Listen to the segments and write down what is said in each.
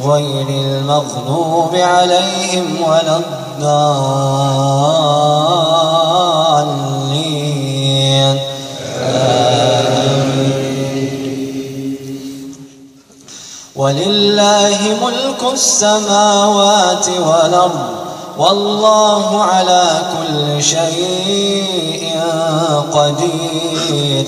غير المغضوب عليهم ولا الضالين. ولله ملك السماوات والأرض والله على كل شيء قدير.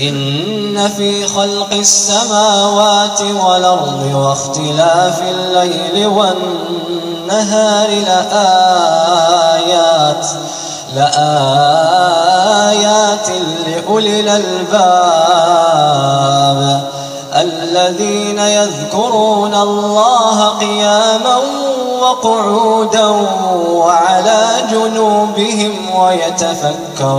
إن في خلق السماوات والأرض واختلاف الليل والنهار لآيات لآيات لأولي الألباب. الذين يذكرون الله قياما وقعودا وعلى جنوبهم ويتفكرون.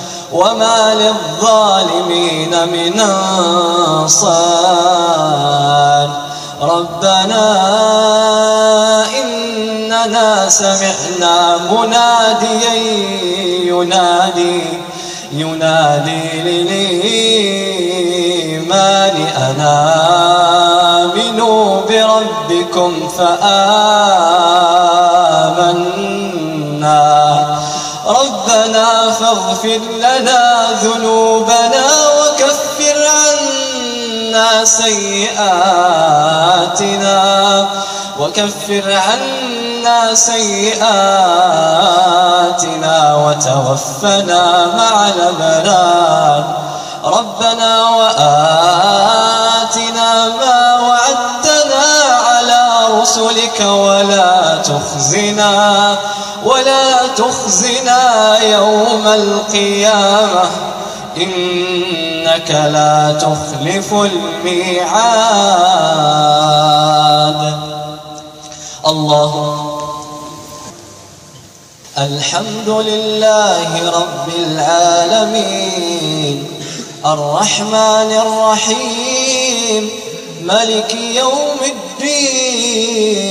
وما للظالمين من أنصار. ربنا إننا سمعنا مناديا ينادي ينادي للإيمان أنا آمنوا بربكم فآمنا فاغفر لنا ذنوبنا وكفر عنا سيئاتنا. وكفر عنا سيئاتنا وتوفنا مع الأبرار. ربنا وآتنا ما وعدتنا على رسلك ولا تخزنا ولا تخزنا يوم القيامة. إنك لا تخلف الميعاد. الله الحمد لله رب العالمين. الرحمن الرحيم. ملك يوم الدين.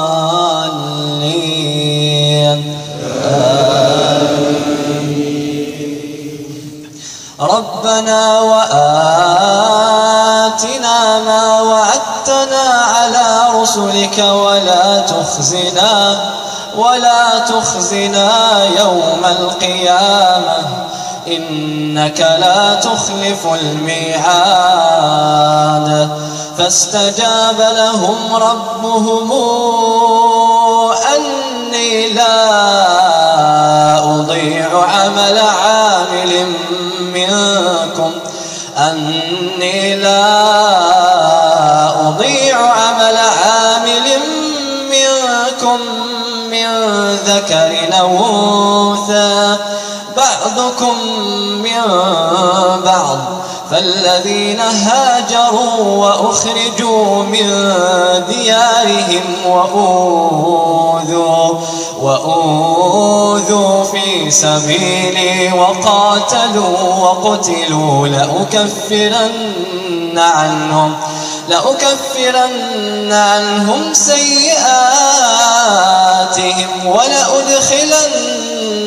وعدتنا على رسلك ولا تخزنا ولا تخزنا يوم القيامة. إنك لا تخلف الميعاد. فاستجاب لهم ربهم أني لا أضيع عمل عامل منكم. أني لا ذكر أو أنثى بعضكم من بعض فالذين هاجروا وأخرجوا من ديارهم وأوذوا وأوذوا في سبيلي وقاتلوا وقتلوا لأكفرن عنهم لأكفرن عنهم سيئاتهم